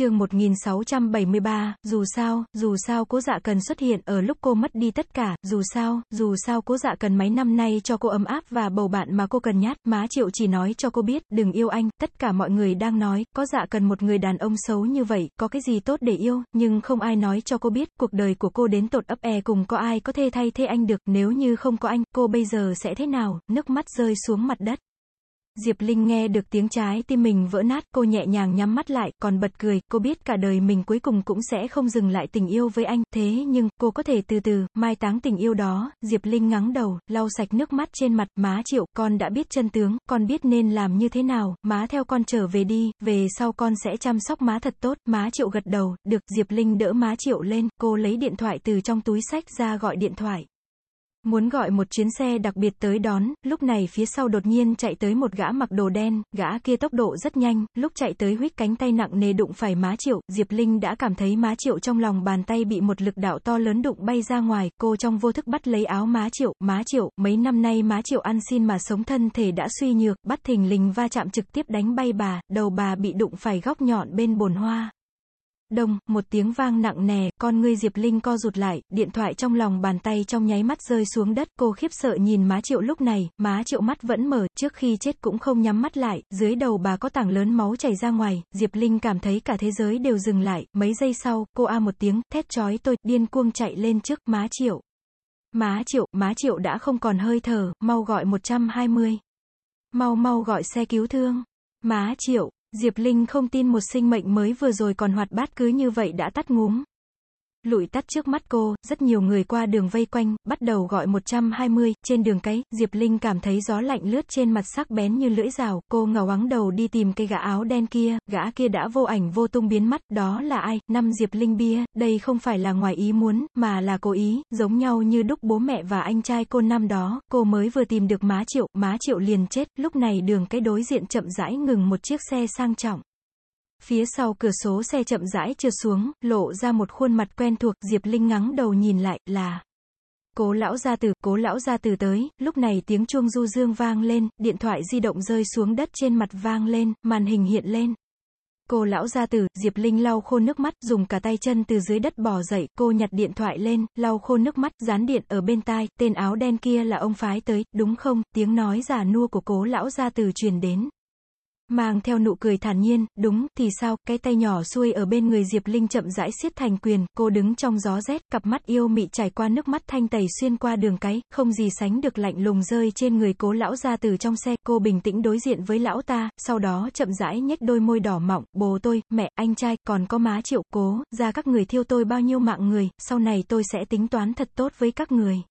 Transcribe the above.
chương 1673, dù sao, dù sao cố dạ cần xuất hiện ở lúc cô mất đi tất cả, dù sao, dù sao cố dạ cần mấy năm nay cho cô ấm áp và bầu bạn mà cô cần nhát, má triệu chỉ nói cho cô biết, đừng yêu anh, tất cả mọi người đang nói, có dạ cần một người đàn ông xấu như vậy, có cái gì tốt để yêu, nhưng không ai nói cho cô biết, cuộc đời của cô đến tột ấp e cùng có ai có thể thay thế anh được, nếu như không có anh, cô bây giờ sẽ thế nào, nước mắt rơi xuống mặt đất. Diệp Linh nghe được tiếng trái tim mình vỡ nát, cô nhẹ nhàng nhắm mắt lại, còn bật cười, cô biết cả đời mình cuối cùng cũng sẽ không dừng lại tình yêu với anh, thế nhưng, cô có thể từ từ, mai táng tình yêu đó, Diệp Linh ngắng đầu, lau sạch nước mắt trên mặt, má triệu, con đã biết chân tướng, con biết nên làm như thế nào, má theo con trở về đi, về sau con sẽ chăm sóc má thật tốt, má triệu gật đầu, được, Diệp Linh đỡ má triệu lên, cô lấy điện thoại từ trong túi sách ra gọi điện thoại. Muốn gọi một chuyến xe đặc biệt tới đón, lúc này phía sau đột nhiên chạy tới một gã mặc đồ đen, gã kia tốc độ rất nhanh, lúc chạy tới huých cánh tay nặng nề đụng phải má triệu, Diệp Linh đã cảm thấy má triệu trong lòng bàn tay bị một lực đạo to lớn đụng bay ra ngoài, cô trong vô thức bắt lấy áo má triệu, má triệu, mấy năm nay má triệu ăn xin mà sống thân thể đã suy nhược, bắt thình lình va chạm trực tiếp đánh bay bà, đầu bà bị đụng phải góc nhọn bên bồn hoa. Đông, một tiếng vang nặng nề, con ngươi Diệp Linh co rụt lại, điện thoại trong lòng bàn tay trong nháy mắt rơi xuống đất, cô khiếp sợ nhìn má triệu lúc này, má triệu mắt vẫn mở, trước khi chết cũng không nhắm mắt lại, dưới đầu bà có tảng lớn máu chảy ra ngoài, Diệp Linh cảm thấy cả thế giới đều dừng lại, mấy giây sau, cô a một tiếng, thét chói tôi, điên cuồng chạy lên trước má triệu. Má triệu, má triệu đã không còn hơi thở, mau gọi 120. Mau mau gọi xe cứu thương. Má triệu, Diệp Linh không tin một sinh mệnh mới vừa rồi còn hoạt bát cứ như vậy đã tắt ngúm. Lụi tắt trước mắt cô, rất nhiều người qua đường vây quanh, bắt đầu gọi 120, trên đường cái, Diệp Linh cảm thấy gió lạnh lướt trên mặt sắc bén như lưỡi rào, cô ngào ngắng đầu đi tìm cây gã áo đen kia, gã kia đã vô ảnh vô tung biến mất, đó là ai, năm Diệp Linh bia, đây không phải là ngoài ý muốn, mà là cố ý, giống nhau như đúc bố mẹ và anh trai cô năm đó, cô mới vừa tìm được má triệu, má triệu liền chết, lúc này đường cái đối diện chậm rãi ngừng một chiếc xe sang trọng. Phía sau cửa số xe chậm rãi trượt xuống, lộ ra một khuôn mặt quen thuộc, Diệp Linh ngắng đầu nhìn lại, là... Cố lão gia tử, cố lão gia tử tới, lúc này tiếng chuông du dương vang lên, điện thoại di động rơi xuống đất trên mặt vang lên, màn hình hiện lên. Cô lão gia tử, Diệp Linh lau khô nước mắt, dùng cả tay chân từ dưới đất bò dậy, cô nhặt điện thoại lên, lau khô nước mắt, dán điện ở bên tai, tên áo đen kia là ông phái tới, đúng không, tiếng nói giả nua của cố lão gia tử truyền đến. Mang theo nụ cười thản nhiên, đúng, thì sao, cái tay nhỏ xuôi ở bên người Diệp Linh chậm rãi siết thành quyền, cô đứng trong gió rét, cặp mắt yêu mị trải qua nước mắt thanh tẩy xuyên qua đường cái, không gì sánh được lạnh lùng rơi trên người cố lão ra từ trong xe, cô bình tĩnh đối diện với lão ta, sau đó chậm rãi nhếch đôi môi đỏ mọng, bố tôi, mẹ, anh trai, còn có má triệu cố, ra các người thiêu tôi bao nhiêu mạng người, sau này tôi sẽ tính toán thật tốt với các người.